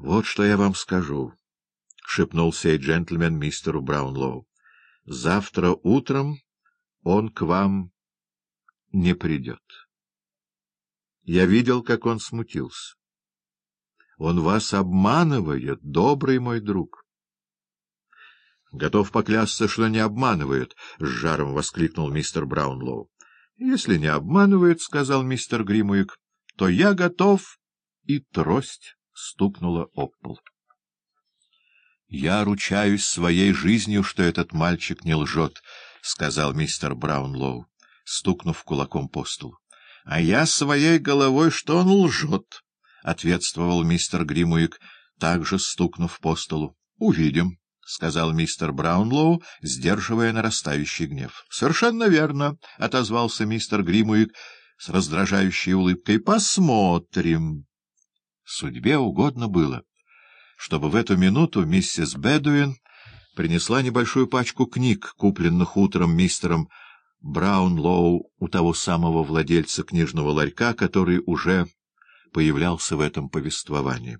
Вот что я вам скажу, — шепнул сей джентльмен мистеру Браунлоу. — Завтра утром он к вам не придет. Я видел, как он смутился. Он вас обманывает, добрый мой друг. — Готов поклясться, что не обманывает, — с жаром воскликнул мистер Браунлоу. — Если не обманывает, — сказал мистер Гримуик, — то я готов и трость стукнула об пол. — Я ручаюсь своей жизнью, что этот мальчик не лжет, — сказал мистер Браунлоу, стукнув кулаком по столу. — А я своей головой, что он лжет, — ответствовал мистер Гримуик, также стукнув по столу. — Увидим, — сказал мистер Браунлоу, сдерживая нарастающий гнев. — Совершенно верно, — отозвался мистер Гримуик с раздражающей улыбкой. — Посмотрим. Судьбе угодно было, чтобы в эту минуту миссис Бедуин принесла небольшую пачку книг, купленных утром мистером Браунлоу у того самого владельца книжного ларька, который уже появлялся в этом повествовании.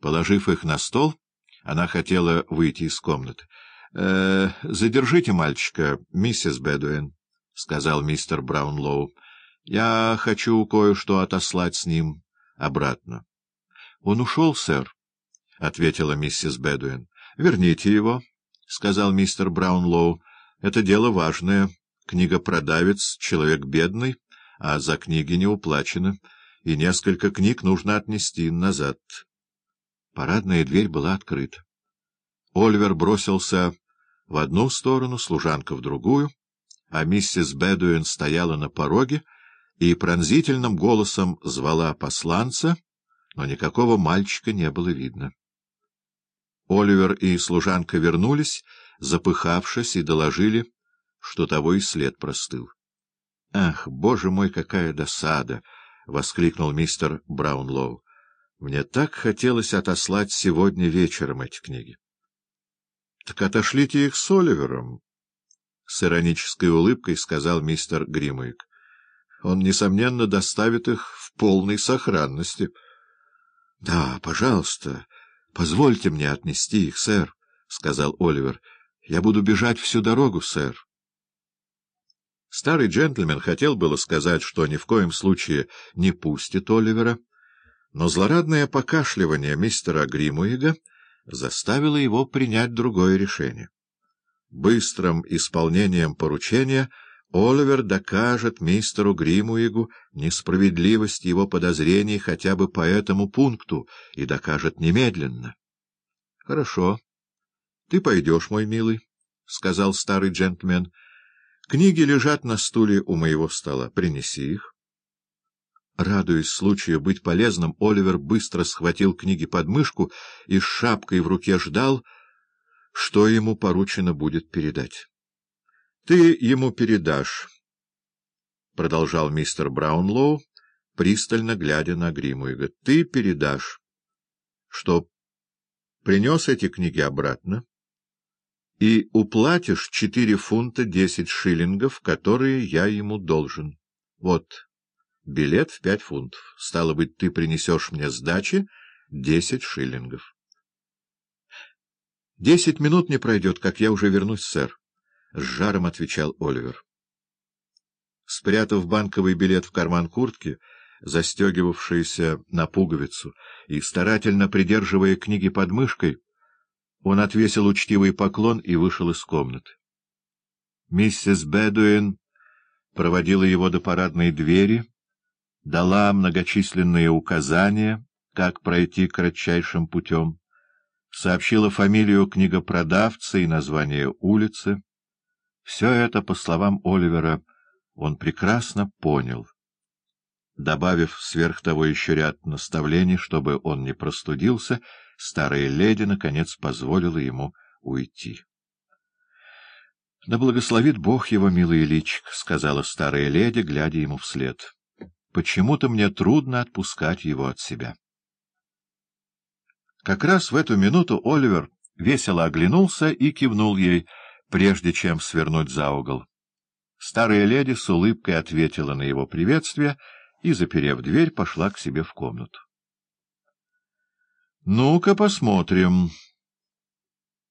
Положив их на стол, она хотела выйти из комнаты. «Э, — Задержите мальчика, миссис Бедуин, — сказал мистер Браунлоу. — Я хочу кое-что отослать с ним обратно. — Он ушел, сэр, — ответила миссис Бедуин. — Верните его, — сказал мистер Браунлоу. — Это дело важное. Книгопродавец — человек бедный, а за книги не уплачено, и несколько книг нужно отнести назад. Парадная дверь была открыта. Ольвер бросился в одну сторону, служанка в другую, а миссис Бедуин стояла на пороге и пронзительным голосом звала посланца — но никакого мальчика не было видно. Оливер и служанка вернулись, запыхавшись, и доложили, что того и след простыл. — Ах, боже мой, какая досада! — воскликнул мистер Браунлоу. — Мне так хотелось отослать сегодня вечером эти книги. — Так отошлите их с Оливером, — с иронической улыбкой сказал мистер Гримуик. — Он, несомненно, доставит их в полной сохранности. —— Да, пожалуйста, позвольте мне отнести их, сэр, — сказал Оливер. — Я буду бежать всю дорогу, сэр. Старый джентльмен хотел было сказать, что ни в коем случае не пустит Оливера, но злорадное покашливание мистера Гримуига заставило его принять другое решение. Быстрым исполнением поручения — Оливер докажет мистеру Гримуигу несправедливость его подозрений хотя бы по этому пункту и докажет немедленно. — Хорошо. Ты пойдешь, мой милый, — сказал старый джентльмен. — Книги лежат на стуле у моего стола. Принеси их. Радуясь случаю быть полезным, Оливер быстро схватил книги под мышку и с шапкой в руке ждал, что ему поручено будет передать. Ты ему передашь, — продолжал мистер Браунлоу, пристально глядя на Гримуига, — ты передашь, что принес эти книги обратно и уплатишь четыре фунта десять шиллингов, которые я ему должен. Вот, билет в пять фунтов. Стало быть, ты принесешь мне сдачи десять шиллингов. — Десять минут не пройдет, как я уже вернусь, сэр. — с жаром отвечал Оливер. Спрятав банковый билет в карман куртки, застегивавшийся на пуговицу, и старательно придерживая книги под мышкой, он отвесил учтивый поклон и вышел из комнаты. Миссис Бедуин проводила его до парадной двери, дала многочисленные указания, как пройти кратчайшим путем, сообщила фамилию книгопродавца и название улицы, все это, по словам Оливера, он прекрасно понял, добавив сверх того еще ряд наставлений, чтобы он не простудился, старая леди, наконец, позволила ему уйти. — Да благословит Бог его, милый личик, — сказала старая леди, глядя ему вслед. — Почему-то мне трудно отпускать его от себя. Как раз в эту минуту Оливер весело оглянулся и кивнул ей — прежде чем свернуть за угол. Старая леди с улыбкой ответила на его приветствие и, заперев дверь, пошла к себе в комнату. — Ну-ка посмотрим.